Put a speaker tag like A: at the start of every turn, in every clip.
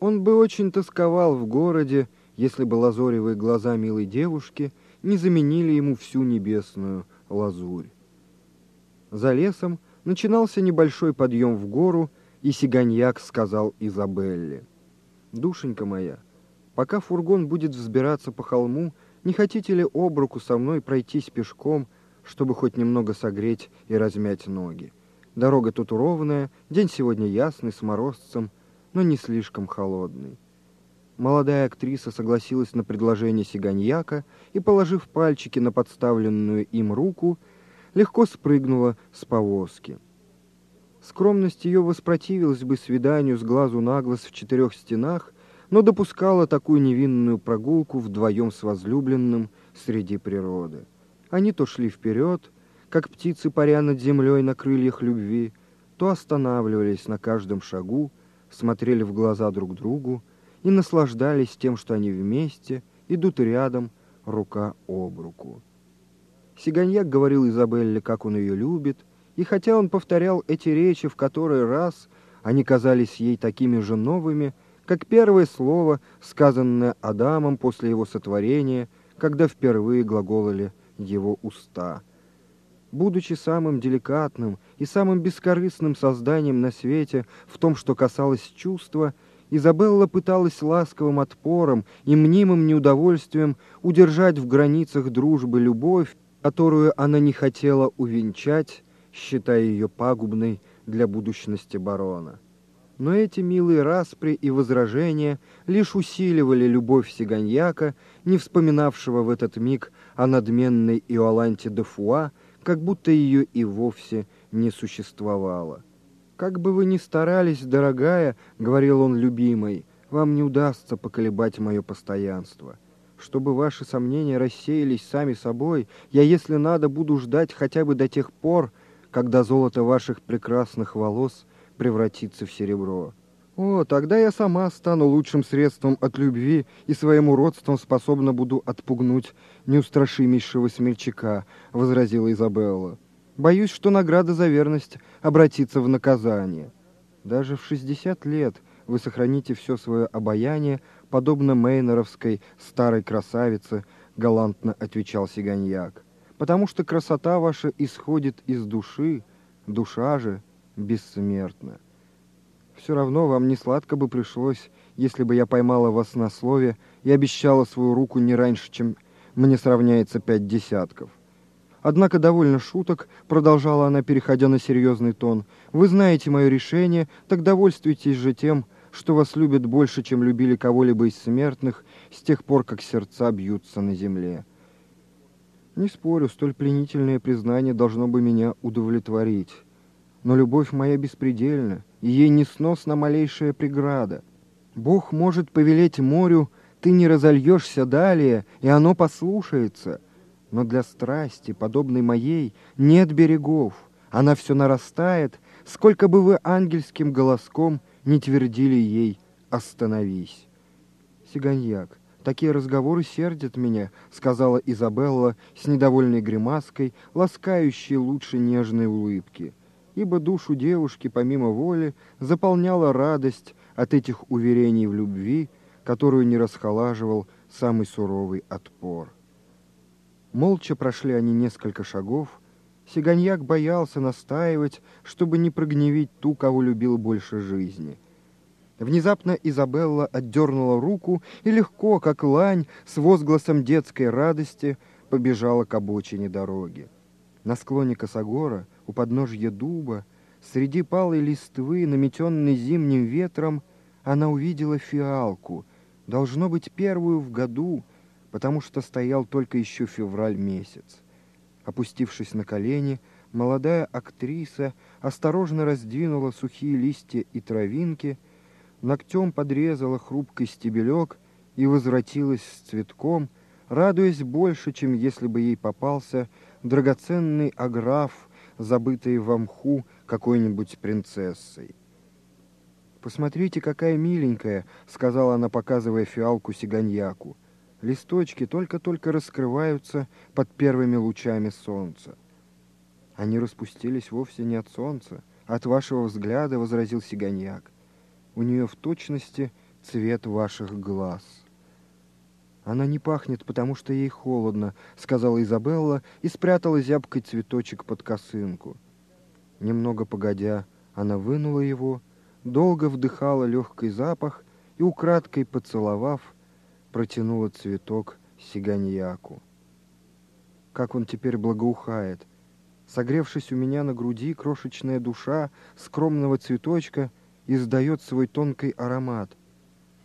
A: Он бы очень тосковал в городе, если бы лазоревые глаза милой девушки не заменили ему всю небесную лазурь. За лесом начинался небольшой подъем в гору, и Сиганьяк сказал Изабелле, «Душенька моя, пока фургон будет взбираться по холму, не хотите ли об руку со мной пройтись пешком, чтобы хоть немного согреть и размять ноги? Дорога тут ровная, день сегодня ясный, с морозцем, но не слишком холодный». Молодая актриса согласилась на предложение Сиганьяка и, положив пальчики на подставленную им руку, легко спрыгнула с повозки. Скромность ее воспротивилась бы свиданию с глазу на глаз в четырех стенах, но допускала такую невинную прогулку вдвоем с возлюбленным среди природы. Они то шли вперед, как птицы паря над землей на крыльях любви, то останавливались на каждом шагу, смотрели в глаза друг другу, и наслаждались тем, что они вместе, идут рядом, рука об руку. Сиганьяк говорил Изабелле, как он ее любит, и хотя он повторял эти речи в который раз, они казались ей такими же новыми, как первое слово, сказанное Адамом после его сотворения, когда впервые глаголали его уста. Будучи самым деликатным и самым бескорыстным созданием на свете в том, что касалось чувства, Изабелла пыталась ласковым отпором и мнимым неудовольствием удержать в границах дружбы любовь, которую она не хотела увенчать, считая ее пагубной для будущности барона. Но эти милые распри и возражения лишь усиливали любовь Сиганьяка, не вспоминавшего в этот миг о надменной Иоланте де Фуа, как будто ее и вовсе не существовало. «Как бы вы ни старались, дорогая, — говорил он любимой, — вам не удастся поколебать мое постоянство. Чтобы ваши сомнения рассеялись сами собой, я, если надо, буду ждать хотя бы до тех пор, когда золото ваших прекрасных волос превратится в серебро. О, тогда я сама стану лучшим средством от любви и своим уродством способна буду отпугнуть неустрашимейшего смельчака, — возразила Изабелла. Боюсь, что награда за верность обратится в наказание. Даже в 60 лет вы сохраните все свое обаяние, подобно Мейнеровской старой красавице, галантно отвечал Сиганьяк. Потому что красота ваша исходит из души, душа же бессмертна. Все равно вам не сладко бы пришлось, если бы я поймала вас на слове и обещала свою руку не раньше, чем мне сравняется пять десятков. Однако довольно шуток, продолжала она, переходя на серьезный тон. Вы знаете мое решение, так довольствуйтесь же тем, что вас любят больше, чем любили кого-либо из смертных, с тех пор, как сердца бьются на земле. Не спорю, столь пленительное признание должно бы меня удовлетворить. Но любовь моя беспредельна, и ей не сносна малейшая преграда. Бог может повелеть морю, ты не разольешься далее, и оно послушается — но для страсти, подобной моей, нет берегов. Она все нарастает, сколько бы вы ангельским голоском не твердили ей «Остановись». Сиганьяк, такие разговоры сердят меня, сказала Изабелла с недовольной гримаской, ласкающей лучше нежной улыбки, ибо душу девушки, помимо воли, заполняла радость от этих уверений в любви, которую не расхолаживал самый суровый отпор. Молча прошли они несколько шагов. Сиганьяк боялся настаивать, чтобы не прогневить ту, кого любил больше жизни. Внезапно Изабелла отдернула руку и легко, как лань, с возгласом детской радости побежала к обочине дороги. На склоне косогора, у подножья дуба, среди палой листвы, наметенной зимним ветром, она увидела фиалку, должно быть, первую в году, потому что стоял только еще февраль месяц. Опустившись на колени, молодая актриса осторожно раздвинула сухие листья и травинки, ногтем подрезала хрупкий стебелек и возвратилась с цветком, радуясь больше, чем если бы ей попался драгоценный аграф, забытый в мху какой-нибудь принцессой. «Посмотрите, какая миленькая!» — сказала она, показывая фиалку сиганьяку — Листочки только-только раскрываются под первыми лучами солнца. Они распустились вовсе не от солнца, а от вашего взгляда, — возразил Сиганьяк. У нее в точности цвет ваших глаз. Она не пахнет, потому что ей холодно, сказала Изабелла и спрятала зябкий цветочек под косынку. Немного погодя, она вынула его, долго вдыхала легкий запах и, украдкой поцеловав, протянула цветок сиганьяку. Как он теперь благоухает! Согревшись у меня на груди, крошечная душа скромного цветочка издает свой тонкий аромат.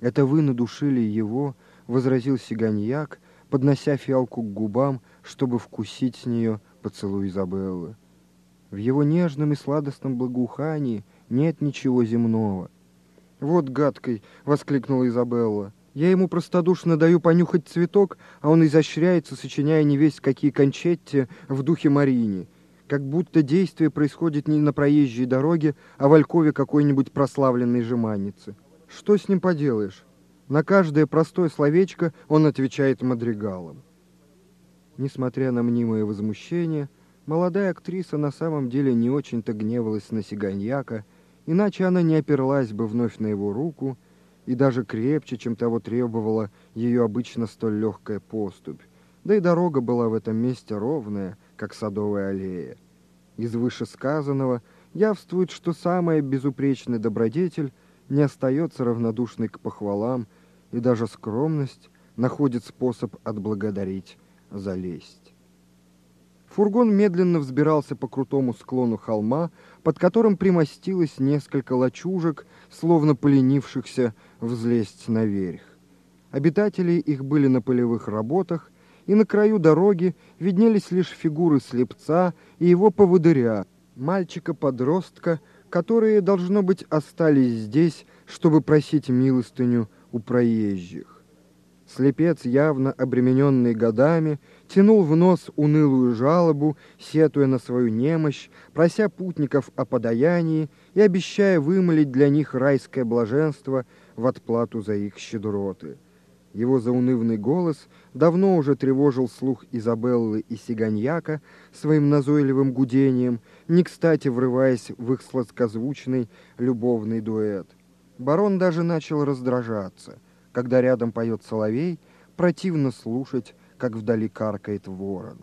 A: Это вы надушили его, — возразил Сиганьяк, поднося фиалку к губам, чтобы вкусить с нее поцелуй Изабеллы. В его нежном и сладостном благоухании нет ничего земного. «Вот гадкой!» — воскликнула Изабелла. «Я ему простодушно даю понюхать цветок, а он изощряется, сочиняя не весь какие кончетти в духе Марини, как будто действие происходит не на проезжей дороге, а в алькове какой-нибудь прославленной жеманницы. Что с ним поделаешь? На каждое простое словечко он отвечает мадригалом. Несмотря на мнимое возмущение, молодая актриса на самом деле не очень-то гневалась на Сиганьяка, иначе она не оперлась бы вновь на его руку и даже крепче, чем того требовала ее обычно столь легкая поступь. Да и дорога была в этом месте ровная, как садовая аллея. Из вышесказанного явствует, что самая безупречный добродетель не остается равнодушной к похвалам, и даже скромность находит способ отблагодарить за лесть. Фургон медленно взбирался по крутому склону холма, под которым примостилось несколько лачужек, словно поленившихся взлезть наверх. Обитатели их были на полевых работах, и на краю дороги виднелись лишь фигуры слепца и его поводыря, мальчика-подростка, которые, должно быть, остались здесь, чтобы просить милостыню у проезжих. Слепец, явно обремененный годами, тянул в нос унылую жалобу, сетуя на свою немощь, прося путников о подаянии и обещая вымолить для них райское блаженство в отплату за их щедроты. Его заунывный голос давно уже тревожил слух Изабеллы и Сиганьяка своим назойливым гудением, не кстати врываясь в их сладкозвучный любовный дуэт. Барон даже начал раздражаться. Когда рядом поет соловей, противно слушать, как вдали каркает ворон.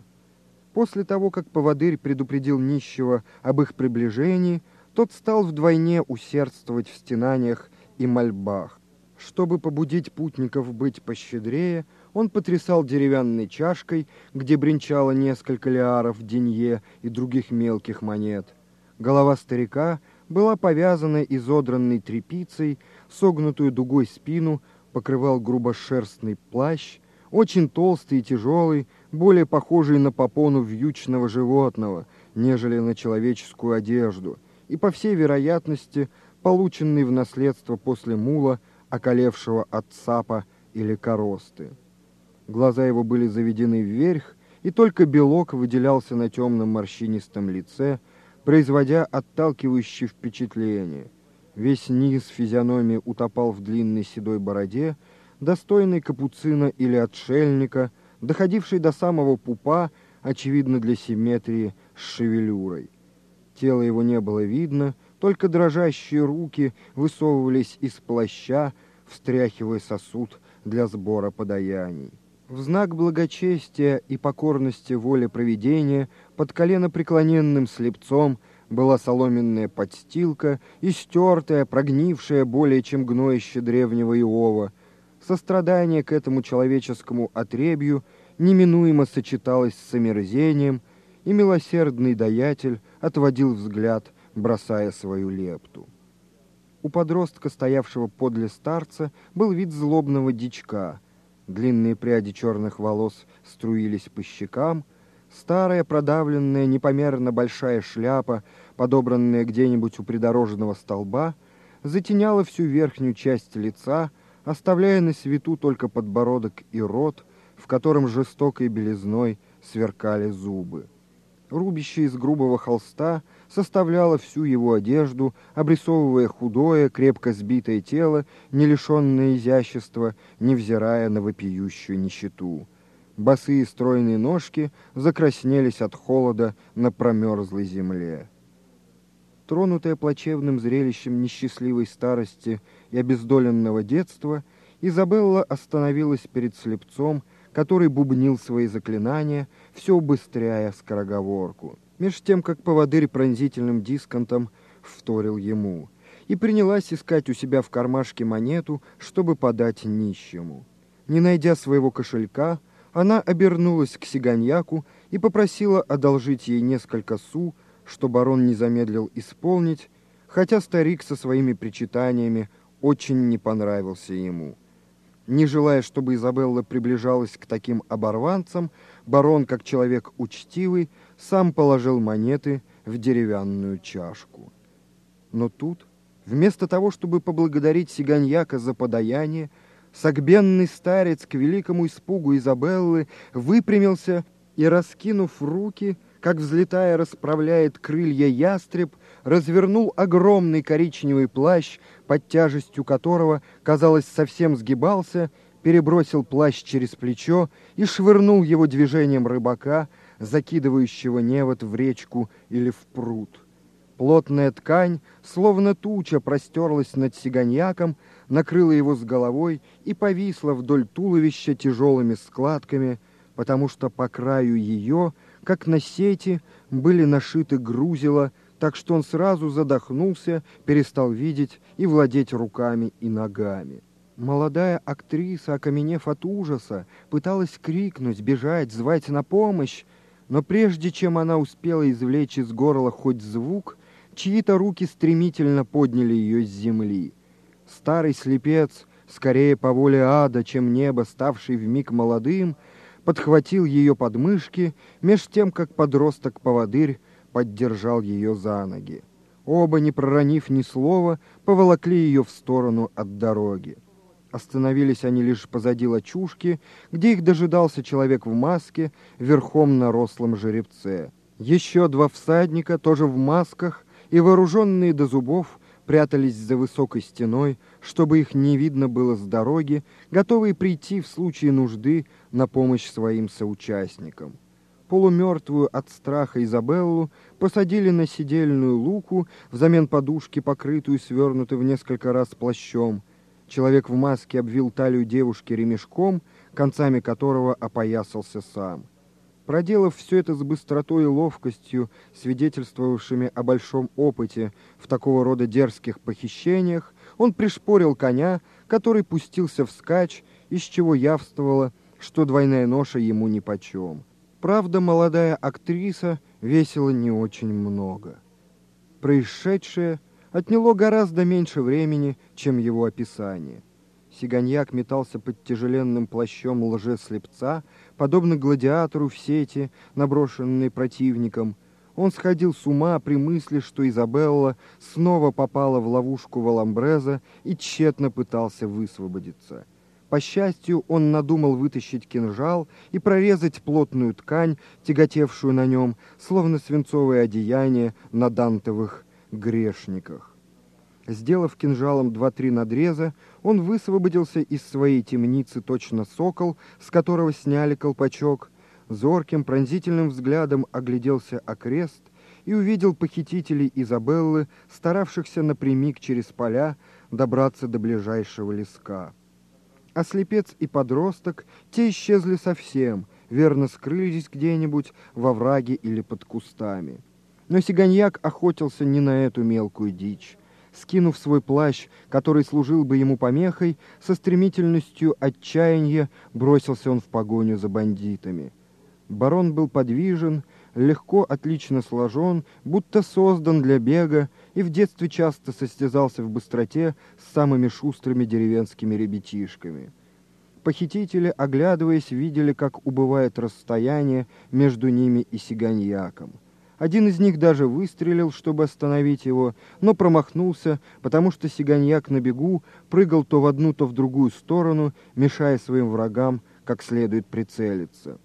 A: После того, как поводырь предупредил нищего об их приближении, тот стал вдвойне усердствовать в стенаниях и мольбах. Чтобы побудить путников быть пощедрее, он потрясал деревянной чашкой, где бренчало несколько лиаров, денье и других мелких монет. Голова старика была повязана изодранной тряпицей, согнутую дугой спину покрывал грубошерстный плащ, очень толстый и тяжелый, более похожий на попону вьючного животного, нежели на человеческую одежду, и, по всей вероятности, полученный в наследство после мула, околевшего от цапа или коросты. Глаза его были заведены вверх, и только белок выделялся на темном морщинистом лице, производя отталкивающее впечатление. Весь низ физиономии утопал в длинной седой бороде, достойной капуцина или отшельника, доходившей до самого пупа, очевидно для симметрии, с шевелюрой. Тело его не было видно, только дрожащие руки высовывались из плаща, встряхивая сосуд для сбора подаяний. В знак благочестия и покорности воле провидения под колено преклоненным слепцом была соломенная подстилка, истертая, прогнившая более чем гноище древнего Иова. Сострадание к этому человеческому отребью неминуемо сочеталось с омерзением, и милосердный даятель отводил взгляд, бросая свою лепту. У подростка, стоявшего подле старца, был вид злобного дичка. Длинные пряди черных волос струились по щекам, Старая, продавленная, непомерно большая шляпа, подобранная где-нибудь у придорожного столба, затеняла всю верхнюю часть лица, оставляя на свету только подбородок и рот, в котором жестокой белизной сверкали зубы. Рубище из грубого холста составляло всю его одежду, обрисовывая худое, крепко сбитое тело, не лишенное изящества, невзирая на вопиющую нищету. Босые стройные ножки закраснелись от холода на промерзлой земле. тронутая плачевным зрелищем несчастливой старости и обездоленного детства, Изабелла остановилась перед слепцом, который бубнил свои заклинания, все убыстряя скороговорку. Меж тем, как поводырь пронзительным дисконтом вторил ему, и принялась искать у себя в кармашке монету, чтобы подать нищему. Не найдя своего кошелька, она обернулась к сиганьяку и попросила одолжить ей несколько су, что барон не замедлил исполнить, хотя старик со своими причитаниями очень не понравился ему. Не желая, чтобы Изабелла приближалась к таким оборванцам, барон, как человек учтивый, сам положил монеты в деревянную чашку. Но тут, вместо того, чтобы поблагодарить Сиганьяка за подаяние, согбенный старец к великому испугу Изабеллы выпрямился и, раскинув руки, как взлетая расправляет крылья ястреб, развернул огромный коричневый плащ, под тяжестью которого, казалось, совсем сгибался, перебросил плащ через плечо и швырнул его движением рыбака, закидывающего невод в речку или в пруд. Плотная ткань, словно туча, простерлась над сиганьяком, накрыла его с головой и повисла вдоль туловища тяжелыми складками, потому что по краю ее – как на сети, были нашиты грузила, так что он сразу задохнулся, перестал видеть и владеть руками и ногами. Молодая актриса, окаменев от ужаса, пыталась крикнуть, бежать, звать на помощь, но прежде чем она успела извлечь из горла хоть звук, чьи-то руки стремительно подняли ее с земли. Старый слепец, скорее по воле ада, чем небо, ставший вмиг молодым, подхватил ее подмышки, меж тем, как подросток-поводырь поддержал ее за ноги. Оба, не проронив ни слова, поволокли ее в сторону от дороги. Остановились они лишь позади лачушки, где их дожидался человек в маске, верхом на рослом жеребце. Еще два всадника, тоже в масках, и вооруженные до зубов, прятались за высокой стеной, чтобы их не видно было с дороги, готовые прийти в случае нужды на помощь своим соучастникам. Полумертвую от страха Изабеллу посадили на сидельную луку взамен подушки, покрытую свернутой в несколько раз плащом. Человек в маске обвил талию девушки ремешком, концами которого опоясался сам. Проделав все это с быстротой и ловкостью, свидетельствовавшими о большом опыте в такого рода дерзких похищениях, он пришпорил коня, который пустился вскачь, из чего явствовало, что двойная ноша ему нипочем. Правда, молодая актриса весила не очень много. Происшедшее отняло гораздо меньше времени, чем его описание. Сиганьяк метался под тяжеленным плащом лжеслепца, подобно гладиатору в сети, наброшенной противником. Он сходил с ума при мысли, что Изабелла снова попала в ловушку Валамбреза и тщетно пытался высвободиться. По счастью, он надумал вытащить кинжал и прорезать плотную ткань, тяготевшую на нем, словно свинцовое одеяние на дантовых грешниках. Сделав кинжалом два-три надреза, он высвободился из своей темницы точно сокол, с которого сняли колпачок, зорким пронзительным взглядом огляделся окрест и увидел похитителей Изабеллы, старавшихся напрямик через поля добраться до ближайшего леска. А слепец и подросток, те исчезли совсем, верно скрылись где-нибудь во враге или под кустами. Но Сиганьяк охотился не на эту мелкую дичь. Скинув свой плащ, который служил бы ему помехой, со стремительностью отчаяния бросился он в погоню за бандитами. Барон был подвижен, легко, отлично сложен, будто создан для бега, и в детстве часто состязался в быстроте с самыми шустрыми деревенскими ребятишками. Похитители, оглядываясь, видели, как убывает расстояние между ними и сиганьяком. Один из них даже выстрелил, чтобы остановить его, но промахнулся, потому что сиганьяк на бегу прыгал то в одну, то в другую сторону, мешая своим врагам как следует прицелиться.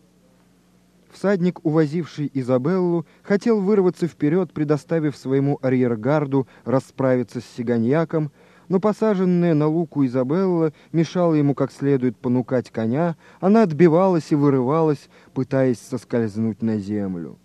A: Всадник, увозивший Изабеллу, хотел вырваться вперед, предоставив своему арьергарду расправиться с сиганьяком, но посаженная на луку Изабелла мешала ему как следует понукать коня, она отбивалась и вырывалась, пытаясь соскользнуть на землю.